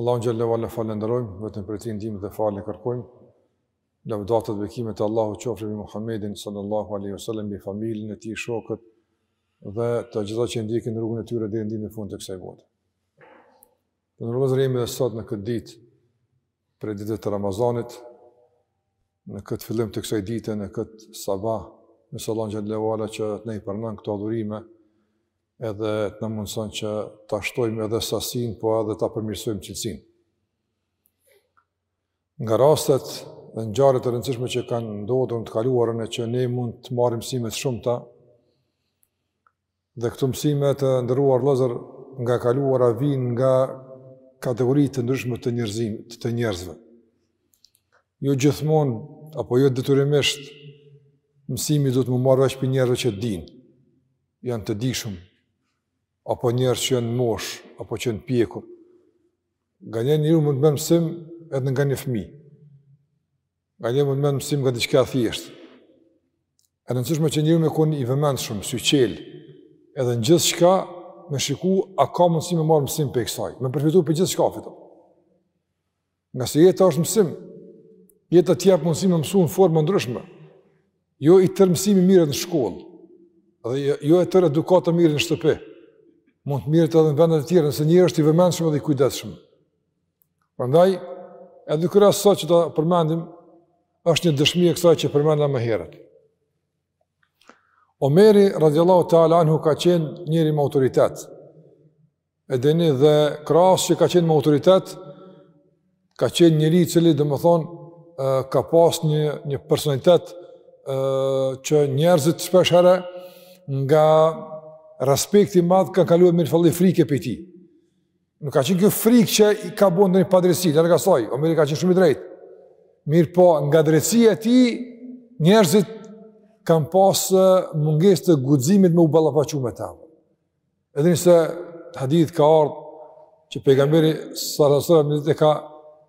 Allahun xhelle ue ala falënderojmë, vetëm prej tij ndihmë dhe falje kërkojmë. Lavdata dhe bekimet e Allahut qofshin mbi Muhamedin sallallahu alaihi wasallam, mbi familjen e tij, shokët dhe të gjithë ata që ndjekin rrugën e tyre deri në fund të kësaj bote. Të nderuar vëllezër edhe sot në këtë ditë prej ditëve të Ramazanit, në këtë fillim të kësaj dite, në këtë sabah, lusim Allahun ue teala që të na i pranon këto adhurime, edhe të na mundëson që ta shtojmë edhe sasinë, po edhe ta përmirësojmë cilësinë. Nga rastet dhe ngjarjet e rëndësishme që kanë ndodhur në të kaluarën e që ne mund të marrim mësime të shumta, dhe këto mësime të ndëruar vëllezër nga e kaluara vijnë nga kategori të ndryshme të njerëzim-, të, të njerëzve. Jo gjithmonë, apo jo detyrimisht, mësimi duhet me u marrë veç prej njerëzve që dinë, janë të dijshëm, apo njerëz që janë në moshë, apo që janë të pjekur. Nganjëherë njeriu mund të merr mësim edhe nga një fmi. Nganjëherë mund të merr mësim nga diçka e thjeshtë. E rëndësishme që njeriu me konë i vëmendshëm, syçelë, edhe në gjithçka me shiku a ka mundësi me marrë mësim prej kësaj, me përfitu prej gjithçkafit. Ngase jeta është mësim, jeta të jep mundësi me mësu në forma të ndryshme, jo i tërë mësimi merret në shkollë, dhe jo, jo e tërë edukata merret në shtëpi, mund të merret edhe në vende të tjera, nëse njeriu është i vëmendshëm dhe i kujdesshëm. Prandaj, edhe ky rast që do ta përmendim, është një dëshmi e kësaj që përmenda më herët. Omeri, radiallahu ta'ala, anhu ka qenë njeri me autoritet, E dini dhe krahas që ka qenë me autoritet, ka qenë njeri i cili domethënë ka pas një një personalitet që njerëzit shpeshherë nga respekti i madh kanë kaluar me thënë në frikë prej tij. Nuk ka qenë kjo frikë që i ka bën ndonjë padrejtësi, larg asaj, Omeri ka qenë shumë i drejtë. Mirëpo, nga drejtësia e tij njerëzit kanë pas mungesë të guximit me u ballafaqu me ta. Edhe në një hadith ka ardhë që pejgamberi sallallahu alajhi wasallam një ditë e ka,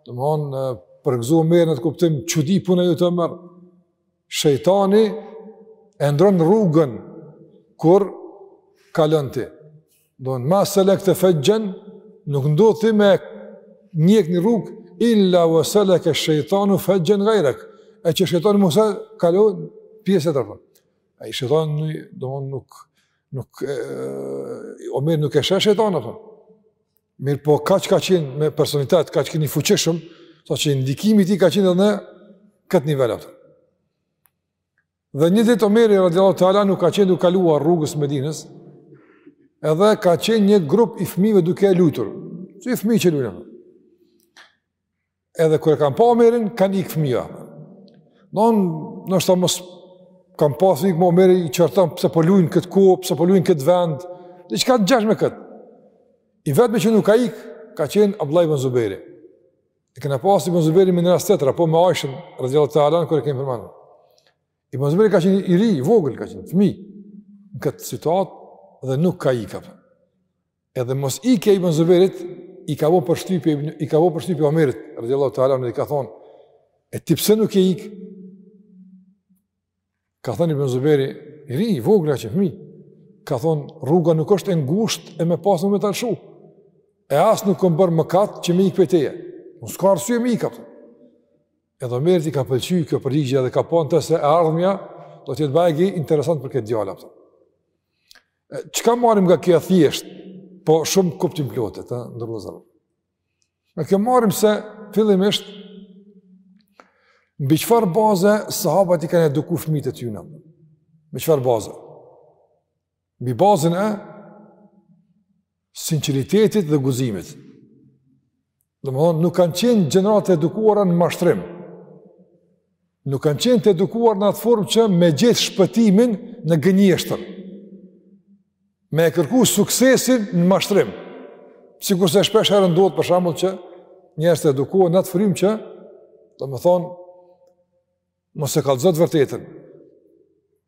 domthonë, përgëzuar Omerin në atë kuptim çudi puna jote Omer. Shejtani e ndron rrugën kur kalon ti. Domethënë ma selekte fëgjën, nuk ndodhë ti me njëk një rrugë, illa ue seleke shejtanu fëgjën gajrek, e që shejtani mos e kalon pjesën tjetër. Ai shejtani, domethënë nuk, Nuk, e, Omer nuk e sheh shejtanin. Mirëpo, kaq ka qenë me personalitet, kaq ka qenë i fuqishëm, sa që ndikimi i tij ka qenë edhe në këtë nivel atë. Dhe një ditë Omeri radiallahu ta'ala anhu ka qenë duke kaluar rrugës së Medinës, edhe ka qenë një grup i fëmijëve duke luajtur. Si fëmijë që luajnë. Edhe kur e kanë pa Omerin, kanë ikë fëmija. Domethënë, ndoshta kanë pas frikë mos Omeri i qorton pse po lujnë këtu, pse po lujnë n'këtë vend, diçka të ngjashme me këtë. I vetmi që nuk ka ikë, ka qenë Abdullah ibn Zubejri. E kena pas ibn Zubejrin në një rast tjetër, po me Aishën, radiallahu ta'ala, kur e kemi përmendur. Ibn Zubejri ka qenë i ri, i vogël ka qenë, fëmijë në këtë situatë dhe nuk ka ikë. Edhe mosikja e Ibn Zubejrit, i ka bo përshtypje, i ka bo përshtypje Omerit, radiallahu ta'ala anhu, i ka thonë, e ti pse nuk ke ik? Ka thonë Ibn Zubejri, i ri, i vogël, fmi, ka thonë, rruga nuk është e ngushtë që me pasë me ta lëshu, e as nuk kam bërë mëkat që me ik prej teje, s'ka arsye me ik, edhe Omerit i ka pëlqy kjo përgjigja dhe ka pa se e ardhmja do t'jetë bajagi interesant për këtë djalë, Çka marrim nga kjo thjesht, po shumë kuptimplote, të nderuar vëllezër. Nga kjo marrim se fillimisht mbi çfarë baze sahabët i kanë edukuar fëmijët e tyre. Mbi çfarë baze? Mbi bazën e sinqeritetit dhe guximit. Domethënë nuk kanë qenë gjenerata të edukuara në mashtrim. Nuk kanë qenë të edukuar në atë formë që me gjetë shpëtimin në gënjeshtër. Me e kërku suksesin në mashtrim. Sikurse shpeshherë ndodhë për shambull që njeri është edukuar në atë frymë që, domethënë, mos e kallëzo të vërtetën,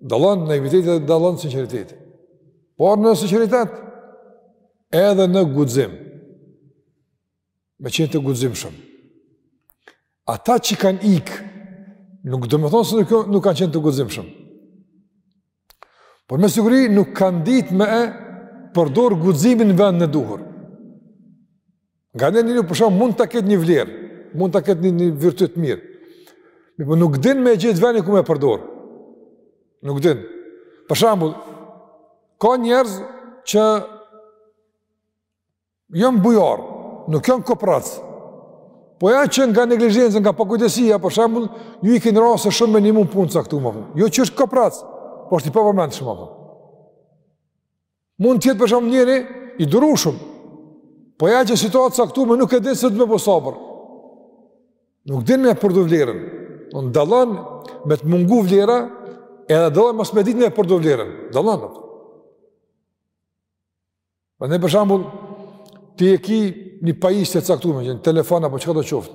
Dallon naiviteti dhe dallon sinqeriteti. Por në sinqeritet edhe në guxim. Me qenë të guximshëm. Ata që kanë ik nuk domethënë se nuk nuk kanë qenë të guximshëm. Por me siguri nuk kanë ditë me e përdor guximin në vendin e duhur. Nganjëherë njeri për shembull mund të ketë një vlerë, mund të ketë një, një virtyt të mirë. Mirëpo nuk din me gjetë venin ku me përdorë. Nuk din. Për shembull, ka njerëz që janë bujarë, nuk janë koprac. Po ja që nga neglizhenca, nga pakujdesia, për shembull, ju ka rrasë shumë mendimi n'punë t'caktume, domethënë. Jo që është koprac, po është i pavëmendshëm, domethënë. Mund të jetë për shembull njeri i durueshëm. Po ja që n'situata t'caktume nuk e din se duhet me bo sabër. Nuk din me përdor vlerën. Dallon me të mungu vlera, edhe dallon mos me ditë me përdor vlerën. Dallon. Po ne për shembull ti e ke një pajisje të caktume, një telefon apo çka do të qoftë.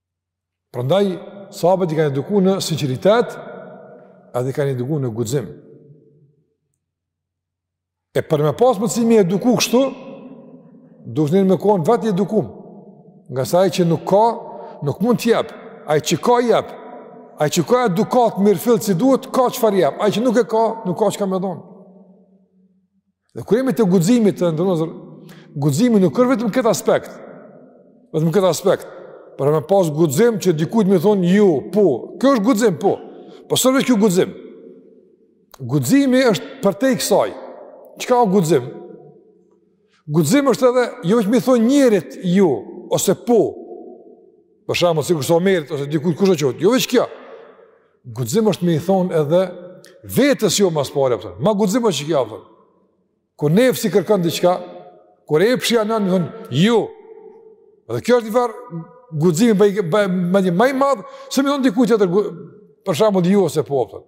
Prandaj sahabët i kanë eduku në sinqeritet, edhe i kanë eduku në guxim. E për me pas mundësi me eduku kështu, duhet njeri me konë vetë i edukum. Ngase ai që nuk ka, nuk mund t'jep. Ai që ka jep. Ai që ka edukatë mirëfilli si duhet, ka çfarë jep. Ai që nuk e ka, nuk ka çka me dhonë. Dhe kur jemi te guximi të nderuar vëllezër, guximi nuk është vetëm n'këtë aspekt. Vetëm n'këtë aspekt. Pra me pas guxim që dikujt me i thon jo, po, kjo është guxim, po. Po s'është veç kjo guxim. Guximi është përtej kësaj. Çka është guxim? Guxim është edhe jo veç me i thon njerit jo ose po. Për shembull, sikur sa merit ose dikujt kush do të thotë, jo veç kjo. Guxim është me i thonë edhe vetes jo ma s'pari, a kupton. Ma guxim është qikjo, a kupton. Kur nefsi kërkon diçka, kur epshi na, me i thonë jo. Dhe kjo është njëfarë guximi bëj, bëj, ma i madh, se me i thonë dikujt tjetër për shembull jo ose po, a kupton.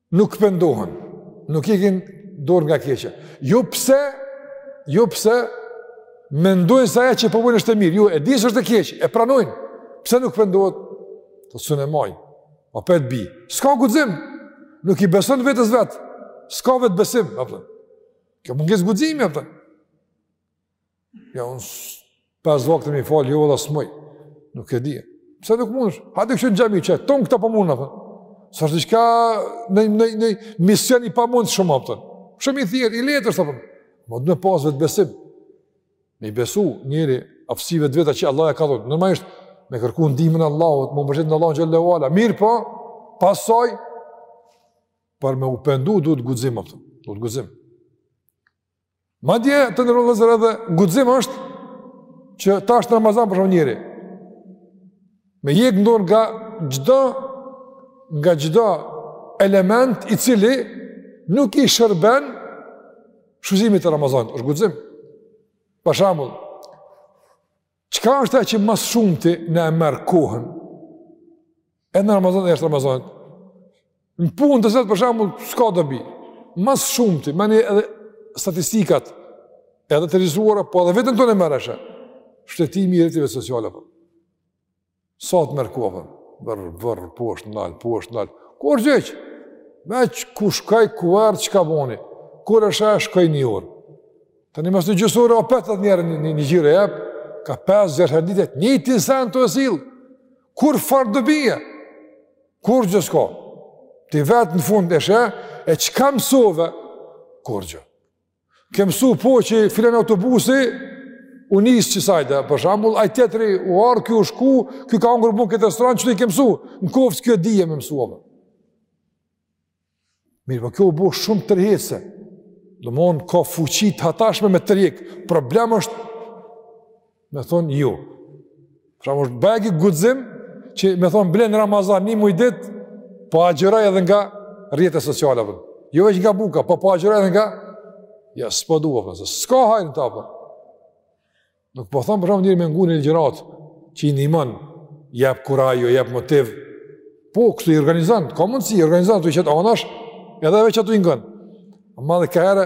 Nuk pendohen, nuk hjekin dorë nga e keqja. Jo pse, jo pse mendojnë se ajo që po bojnë është e mirë. Jo, e dinë se është e keq, e pranojnë. Pse nuk pendohet? Thotë s'un e maj. Opet bi. S'ka guxim. Nuk i beson vetes vet. S'ka vetëbesim, a kupton. Kjo mungesë guximi, a kupton. Ja, unë pesë vakte me i falë, jo dhe s'muj, nuk e di. Pse nuk mundesh? Hajde kqyr në xhami qe, tonë këta pra po mundën, a kupton. S'është diçka një, një, një mision i pamundshëm, a kupton. Shumë i thjeshtë, i lehtë, a kupton. Madje me pas vetëbesim. Me i besu njeri aftësive të veta që Allahu ia ka dhënë. Normalisht, me kërku ndihmën e Allahut, me u mbështetë në Allahun xhel-le ve ala. Mirëpo, pastaj, për me u pendu, duhet guxim, a kupton. Duhet guxim. Madje të nderuar vëllezër edhe guxim është që tash në Ramazan për shembull njeri me hjek dorë nga çdo, nga çdo element i cili nuk i shërben shfrytëzimit të Ramazanit, është guxim. Për shembull, Çka është ajo që ma së shumti na e merr kohën? Edhe n'Ramazan edhe jashtë Ramazanit. Në punë të cilat për shembull, s'ka dobi. Ma së shumti, kemi edhe statistikat, edhe të realizuara, po edhe vetëm të në merë eshe. Shfletimi i rrjeteve sociale, për. Po. Sa të merr kohën? Vërr, vërr, poshtë nalt, poshtë nalt. Kurgjë. Veç ku shkoi, ku erdh, çka boni? Kur e sheh shkoi një orë. Tani mas një gjysore, opet njëherë një, një, një xhiro i jep. Ka pesë gjashtë herë n'ditë, njëjtin sen tu e sjellë. Kurrfarë dobie. Kurgjë s'ka. Ti vetë në fund e sheh, e çka msove? Kurgjë. Ke mësu po që filan autobusi u nis qësajde, për shembull, ai tjetri u ardh, ky u shku, ky ka ngrënë bukë n'këtë restoran, qëto i ke mësu, në qoftë kjo dije me mësu, apo. Mirëpo kjo u bo shumë tërheqëse, domethënë, ka fuqi t'hatashme me tërhjek, problem është Me thonë, jo. Pra me e bo një guxim, që me thonë, bile n'Ramazan, një muj ditë, po agjëroj edhe nga rrjetet sociale, për. jo veç nga buka, po po agjëroj edhe nga, ja, s'po duha, për. s'ka hajr n'ta, për. Nuk po thom, për shembull njeri me ngu një ligjëratë, që i ndihmon, jep kurajo, jep motiv, po, kështu i organizon, ka mundësi, i organizon, t'i qet anash, edhe veç atë e ngon. Më madhe ka herë,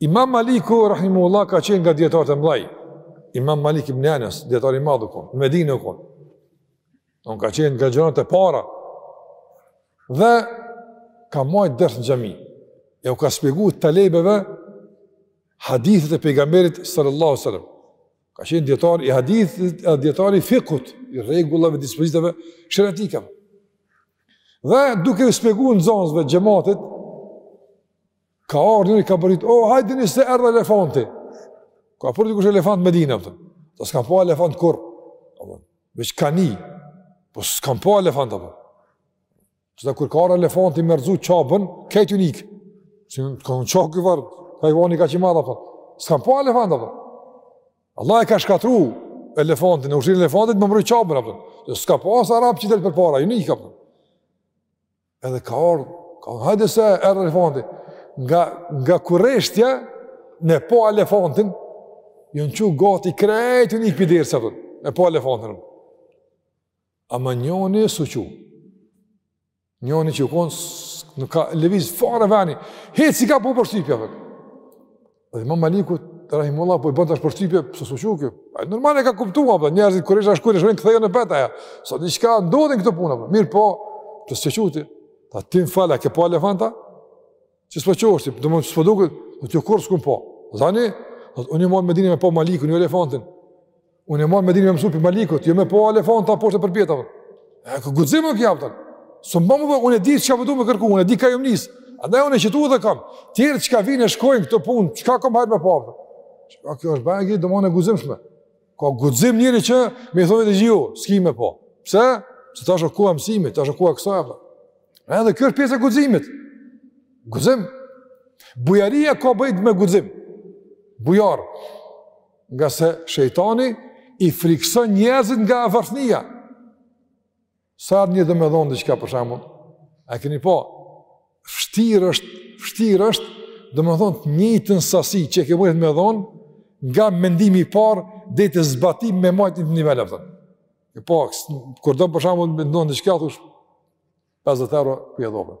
Imam Maliku rahimullah ka qenë nga dijetarët e mëdhej. Imam Malik ibn Anas, dijetar i madh u kon, në Medinë u kon. Don ka qenë nga gjeneratat e para. Dhe ka marrë ders në xhami. E u ka shpjeguar talebeve hadithet e pejgamberit sallallahu alajhi wasallam. Ka qenë dijetar i hadithit, dijetar i fikhut, i rregullave, dispozitave sheriatike. Dhe duke u shpjeguar nxënësve xhamatit Ka ardh njëri ka bërtit, o, oh, hajdeni se erdh elefanti. Ka pru dikush elefant n'Medine, kupton. Ata s'kanë pa elefant kurrë. Veç kanë ni. Po s'kanë pa elefant, kupton. Që ata kur ka ardh elefanti me rrëzu Qaben, krejt jan ik. Që në ka në Qabe këj varë, ka i vani ka që madha, kupton. S'kanë pa elefant, kupton. Allahu e ka shkatrru elefantin, e ushtrinë e elefantit me mbrojt Qaben, kupton. S'ka pas arab që del përpara, jan ik, kupton. Edhe ka ardhë, ka ardhë, hajde se erdh elefanti. Nga, nga kureshtja, me pa elefantin, jan çu gati krejt, jan ik prej dersit, me pa elefantin. Ama njoni s'u çu, njoni që u kon, nuk ka lëviz fare venit, hiç s'i ka bo përshtypje, tëtë. Dhe Imam Maliku rahimullah po i bën tash përshtypje pse s'u çu ky. Ai normal e ka kuptuar apo njerëzit kureshtarë shkojnë kthehen opet, ja. S'o diçka ndodhin këto punë. Po. Mirëpo, pse s'u çu ti? Tha ti m'fal a ke pa elefant a? Që s'po çohesh ti, do mund të s'po duket, tha kurrë s'kum pa. Zani, tha unë n'Medine me pa Malikun jo elefantin. Unë e marr me dinë me mësu prej Malikut, jo me pa elefanta poshtë përpjeta. E ka guxim nuk jam tani. S'u bëm më, unë e di çka po du me kërku, unë e di ka jam nis. Andaj unë qëtu i kam. Tjerët çka vinë e shkojnë këto punë, çka kam hajt me pa. Çka kjo është bajë, do me thanë guximshme. Ka guxim njeri që me thonë hiq, s'hi me pa. Pse? Se tash u ka mësimi, tash u kuam kësaj apo. Edhe kjo është pjesë e guximit. Guxim. Bujaria ka të bëjë me guxim. Bujar. Ngase shejtani i frikson njerëzit nga varfnia. Sa herë një do me dhonë diçka për shambull, e keni pa, vështirë është, vështirë është, domethonë të njëtën sasi që ke mujtë me dhonë, nga mendimi i parë dej te zbatimi me majtë njëjtë nivel, a po. E po, kur do për shambull me dhonë diçka, thush, 50 euro po i dhuroj.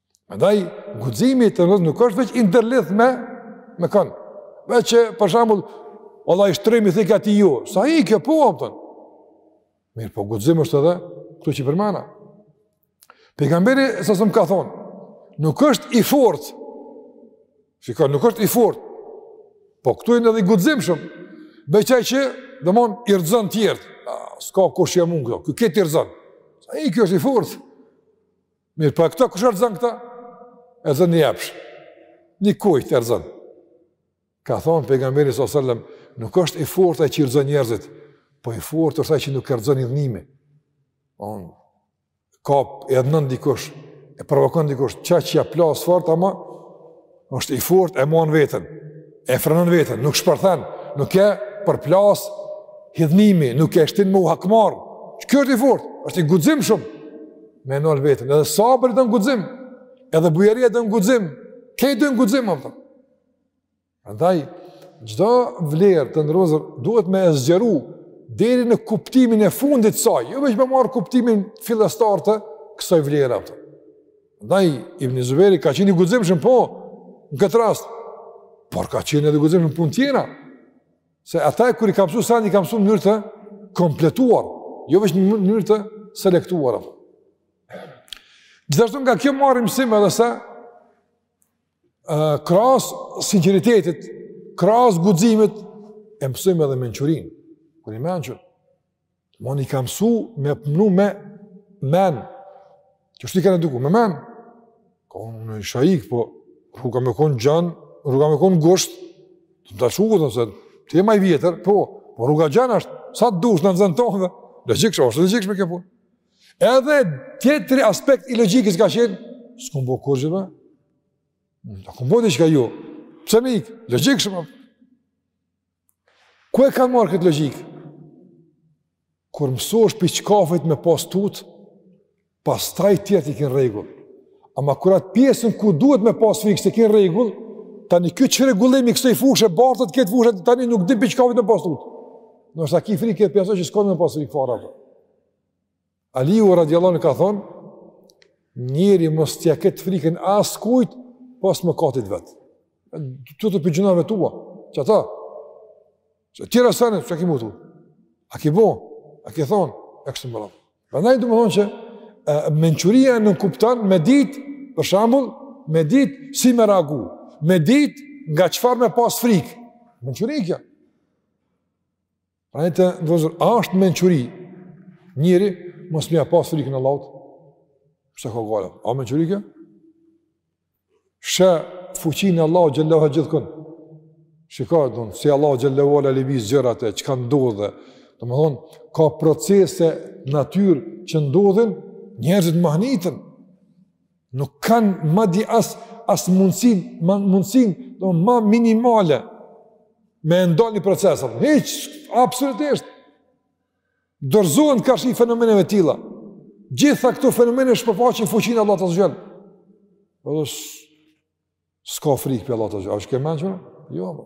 Andaj guximi i të rëndë nuk është veç i ndërlidhun me me kanë veç, për shembull, vallahi e shtrimi thikë atij. S'është kjo, po a po. Mirë, po guxim është edhe këto që i përmenda. Pejgamberi s.a.s. ka thonë, nuk është i fortë. Shikoj, nuk është i fortë. Po këtu hin edhe i guximshëm, veç aj që domethonë i rrezon të tjerët. S'ka kush ja mun këtij. Ky krejt i rrezon. Sa ky është i fortë. Mirë, po e këta kush e rrxon këta? E rrxon një epsh, një kujt e rrxon. Ka thonë pejgamberi s.a.s. nuk është i fort aj që i rrxon njerëzit, po i fort është aj që nuk e rrxon idhnimi. Domethon, ka e idhnon dikush, e provokon dikush, çaq ja plasë fort, ama është i fort e man vetën, e frenon vetën, nuk shpërthen, nuk e përplas hidhnimi, nuk e shtin me u hakmarr, qiky është i fort, është i guximshëm, me nalë vetën, edhe sabri don guxim, edhe bujaria don guxim, krejt don guxim, a po. Andaj, çdo vlerë, të nderuar vëllezër, duhet me e zgjeru, deri në kuptimin e fundit të saj, jo veç me marrë kuptimin fillestar të kësaj vlere, a po. Ndaj, Ibn Zubejri ka qenë i guximshëm po, në këtë rast, por ka qenë edhe i guximshëm në punë tjera, se ata kur i kanë mësu senet, i kanë mësu në mënyrë të kompletuar, jo veç në mënyrë të selektuar. Gjithashtu nga kjo marrim mësim edhe se, krahas sinqeritetit, krahas guximit, e mësojmë edhe mençurinë, ky i mençur, Domethon i kanë msu me punu me men. Qështu i kanë eduku, me men. Ka thonë isha ik, po rruga me konë e gjanë, rruga me konë e ngushtë, të m'u kisha lshu, se ti je ma i vjetër, po, po rruga e gjanë është, sa të dush na nxen të dyve, logjikshme, është e logjikshme kjo punë. Edhe tjetri aspekt i logjikës ka qenë, s'kem bo kurgjë ne, a kem bo diçka jo, pse me ikë, logjikshme, Ku e kanë marrë këtë logjikë? Kur mëson prej çkafit me pas tutë, pastaj tjerat i ke n'rregull. Ama kur atë pjesën ku duhet me pas frikë, s'e ke n'rregull, tani ky çrregullim i kësaj fushe bartet te kjo fushë, tani nuk din prej çkafit me pas tutë. Ndoshta ki frikë prej asaj që s'ke me pas frikë fare. Për. Aliu radiallahu ka thonë, njeri mos t'ja ketë frikën askujt, pos mëkatit t'vet. Dmth prej gjynahve tua, që ta, që tjera sene, çka ki me u tut, a ki bo, a ki thonë, e kështu me radhë. Pra domethonë që, e, mençuria nënkupton, me ditë, për shambull, me ditë, si me reagu, me ditë, nga çfarë me pas frikë, mençuri qikjo. A, vëllezër, a është mençuri njeri, mos me ia pas frikën Allahut? Pse ka gale? A mençuri kjo? Sheh fuqin e Allahut xhel-le gjithkun. Shikoj, dmth, si Allahu xhel-le i lëviz gjërat e çka ndodh. Domethonë, ka procese n'natyrë që ndodhin, njerëzit mahniten. Nuk kanë ma di as, as mundësin, ma, mundësin do, ma minimale me i ndalë ni proces. Hiç, absolutisht. Dorëzohen karshi fenomeneve t'tilla. Gjitha këto fenomene shpërfaqin fuqinë e Allahut xhel-le. Edhe s'ka frikë prej Allahut xhel-le. A është ky i mençëm? Jo, më.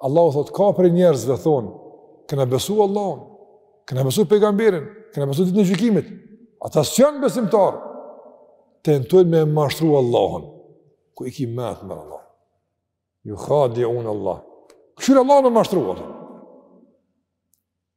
Allahu thotë, ka prej njerëzve thonë, kena besu Allahun, kena besu pejgamberin, kena besu ditën e gjykimit, ata s'janë besimtarë, tentojnë me mashtru Allahun, ku i ki mentë more Allah, juhadiune Allah, kshyr Allah me mashtru Allahun,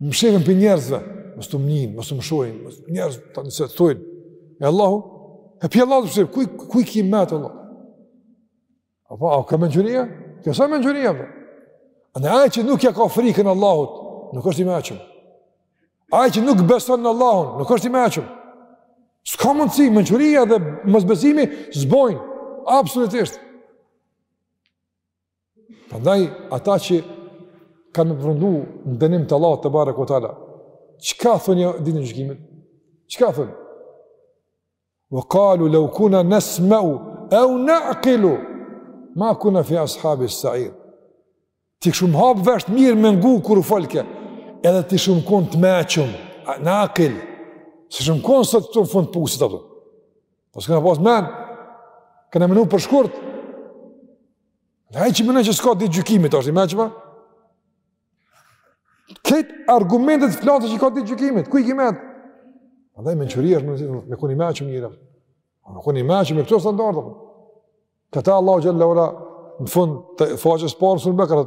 Mshefen prej njerëzve, mos të më nijnë, mos më shohin, mos njerëzit të nesër të thujnë. E Allahu, e prej Allahut po sheh, ku i, ku i ki mentë Allah? A pa, a ka mençuria? Kjo s'a mençuria, për? A ai që nuk ja ka frikën Allahut, nuk është i mençëm. Ai që nuk beson në Allahun, nuk është i mençëm. S'ka mundësi, mençuria dhe mosbesimi s'bojnë, absolutisht. Prandaj ata që kanë me përfundu në dënim të Allahut tebareke ve teala. Çka thonë n'ditën e gjykimit? Çka thonë? Ve kalu leu kunna nesmeu, eu na'kilu, ma kunna fi ashabi sa'ir. T'i kishum hapë veshtë mirë me ngu kur u folke, edhe t'ishum konë të mençëm, na'kil, s'ishum konë sot te fundi pusit ato. Po s'kena pas men, kena menu për shkurt, Ne që mendon që s'ka ditë gjykimi, është i mençëm, a? Këto argumentet flasin që ka ditë gjykimi, ku i ki mentë? Andaj mençuria është me nxitë, me kon i mençëm njeri. Me kon i mençëm me këto standarde. Këta Allahu xhele ua në fund të faqes parë suren Bekare.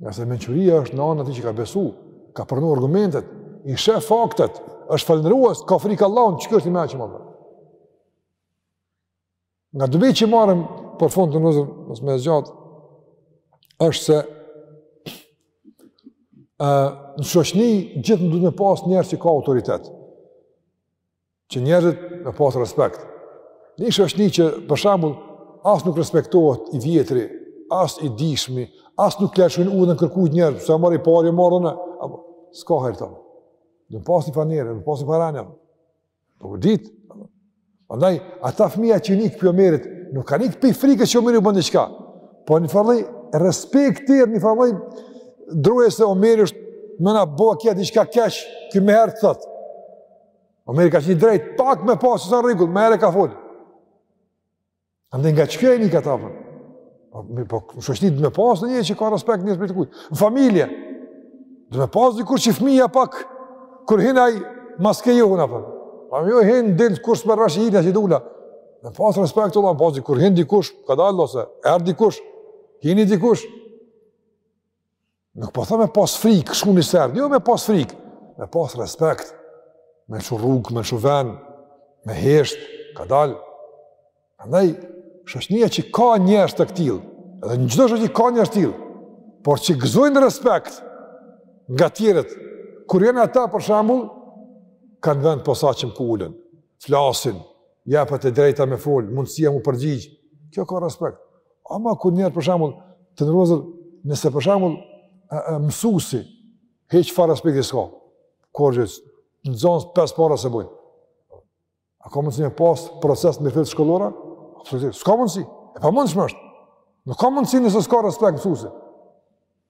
Ngase mençuria është në anë atij që ka besu, ka pranu argumentet, i sheh faktet, është falënderues, ka frikë Allahun, çka është i mençëm bre. Nga dobitë që marrim për fund të nëzër, mos me zgjatë, është se uh, në shoqni gjithnjë duhet me pasë njerëz që ka autoritet. që njerëzit me pas respekt. Në shoqni që për shembull as nuk respektohet i vjetri, as i dishmi, as nuk lëshojnë udhën kërkuj njerëz, as ma i ri para mërdhanë, apo s'ka hajr të thom. Do pasi pa njerë, do pasi pa rënë. Po dit. Andaj ata fëmia që ikin pi Omerit, nuk kanë ik pi frikë që Omeri u bën diçka. Po njëfar respekti, njëfar droje se Omeri është me na bo kjo diçka keq, ky menjëherë thot. Omeri ka qenë drejt, pak me pa qi s'a rregull, menjëherë ka fol. Andaj nga çka jeni këta apo? Po më po, në shoqni duhet me pas njerëz që ka respekt njerëz për dikujt. Në familje. Duhet pas dikënd që fëmia pak kur hin ai masi joun apo. Po ama jo hin del kush s'merr vesh hina si dula. Me pas respekt vlla, me pas kur hin dikush, ka dalë ose erdhi dikush. Hini dikush. Nuk po them me pas frikë, shkoni ju s'e re, jo me pas frikë, me pas respekt, me lshu rrugë, me lshu ven, me heshtë, kadalë. Andaj, shoqnia që ka njerëz të këtillë, edhe në çdo shoqni ka njerëz të këtillë, por që gëzojnë respekt nga tjerët, kur jenë ata për shambull, kanë vend posaçëm ku ulen, flasin, jepet e drejta me folë, mundësia mu përgjigjë, kjo ka respekt. Ama kur njerëz për shembull të nderuar, nëse për shembull mësuesi hiç fare respekt s'ka. Kur nxënës pesë para s'e bojn. A ka mundësi me pas proces mirëfilltë shkollor, a? Absolutisht, s'ka mundësi. E pamundshme është. Nuk ka mundësi nëse s'ka respekt mësuesi.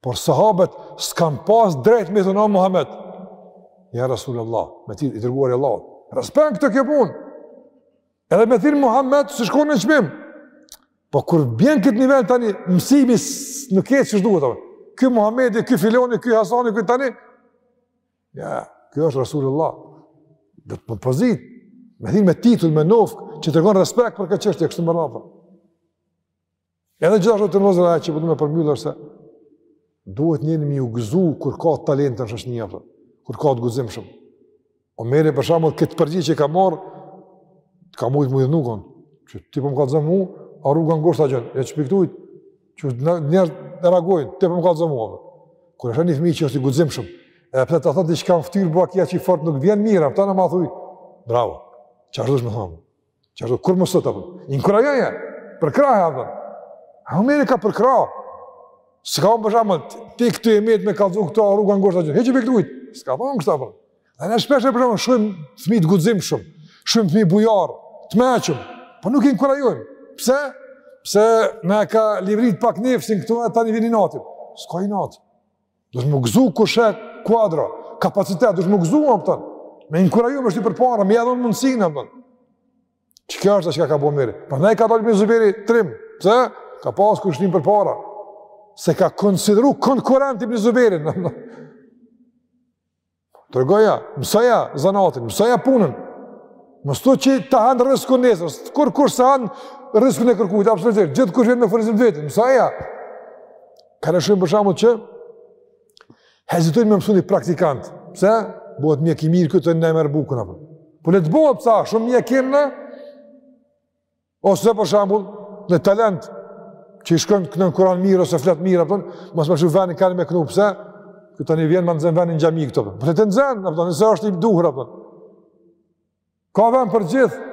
Por sahabët s'kan pas drejt me i thonë Muhammed. Ja Rasulullah, o ti i dërguar i Allahut. Respekt te kjo punë. Edhe me thirr Muhammed s'e shkon në çmim. Po kur bjen këtë nivel tani mësimi nuk jet qysh duhet apo. Ky Muhamedi, ky Filoni, ky Hasani, ky tani. Jo, ky është Rasulullah. Duhet pozitë. Me thirr me titull, me nofk, që tregon respekt për këtë çështje kështu me radhë. Edhe gjithashtu vëllezër ajo që po du po me përmbyll është se duhet njeri me u gëzu kur ka talenta në shoqni, kur ka të guximshëm. Omeri për shembull, këtë përgjigje që ka marrë, ka mujtë m'u idhnu konë, që ti bre po më kallzon mu, a rruga ngushtë a gjënë, hiqu pi ktujt, që njerëzit reagojnë, ti bre po më kallzon mu, apo. Kur është një fëmi që është i guximshëm, e po të thotë diçka n'ftyrë bëa kja që i fort nuk vjen mirë, a kupton ama thuj, bravo, qashtu duhesh me thonë. Që është kur më sot apo? Inkurajoje. Përkrahe apo? A Omeri ka përkrah? S'ka për shembull ti këtu emirit me kallzu këto rruga ngushtë a gjënë. Hiqu pi ktujt. S'ka thonë kështu apo? Dhe ne shpesh për shembull shumë fëmijë të guximshëm, shumë fëmijë bujarë, të mençëm, po nuk inkurajojmë. Pse? Pse na ka livrit pak nefsin këtu e tani vjen inat. S'ka inat. Duhesh m'u gëzu kur sheh kuadra, kapacitet, duhesh m'u gëzu, a kupton. Me inkuraju me shty përpara, me ja dhon mundësinë, a kupton. Qe kjo është çka ka bo Omeri. Prandaj ka dalë Ibn Zubejri trim, pse? Ka pas kush e shtyn përpara. S'e ka konsideru konkurrent Ibn Zubejrin. Tregoja, mësoja zanatin, mësoja punën. Mos thu që ta han rriskun nesër, kurkush s'e han rriskun e kërkujt, absolutisht, gjithkush vjen me furnizim të vetin, mësoja. Ka në shumë për shembull që hezitojnë me mësu një praktikant. Pse? Bëhet mjek i mirë tani e merr bukën. Apo. Po le të bëhet pse, shumë mjek i në, Ose për shembull, një talent që i shkon, knon Kur'an mirë ose flet mirë apo mos me i lshu venin Kur'an me knu pse? Ky tani vjen ma nxen venin n'xhami këtu. Po le ta nxen, apo nëse është i duhur apo. Ka ven për gjithë.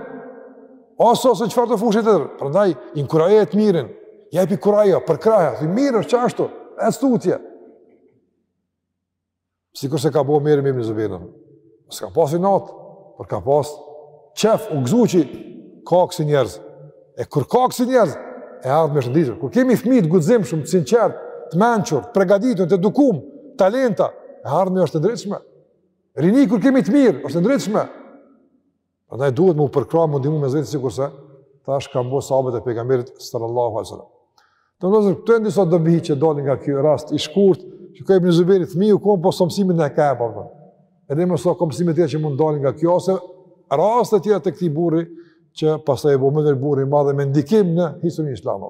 Ose ose çfarëdo fushe tjetër. Prandaj inkurajoje të mirin. Jepi kurajo, përkrahe, mirë është qashtu. Ec tutje. Sikurse ka bo Omeri me Ibn Zubejrin. S'e ka pas inat, por ka pas qef, u gëzu që ka kësi njerëz. E kur ka kësi njerëz, e ardhmja është e ndritur. Kur kemi fmi të guximshëm, të sinqertë, të mençur, të pregatitun, të edukum, talenta, e ardhmja është e ndritshme. Rini kur kemi të mirë, është e ndritshme. Andaj duhet me përkrah me ndihmu me nxit sikurse tash kanë bo sahabët e pejgamberit sallallahu alaihi wasallam. Vëllezër, këto janë disa dobi që dalin nga ky rast i shkurt, që ka Ibn Zubejri, fëmi u konë po sa mësime në të ka, apo. Edhe më shumë ka mësime tjera që mund dalin nga kjo, ose raste tjera të këtij burri, që pastaj e bo mëndër burrë i madh e me ndikim në historinë islame.